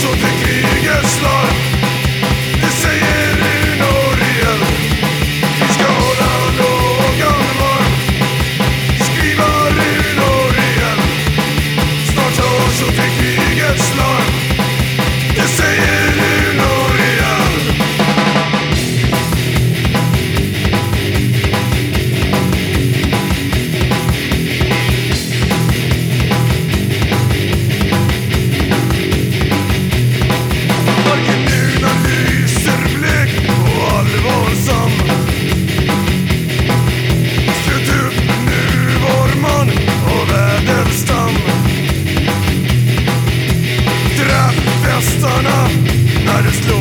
So så det kriget slår när du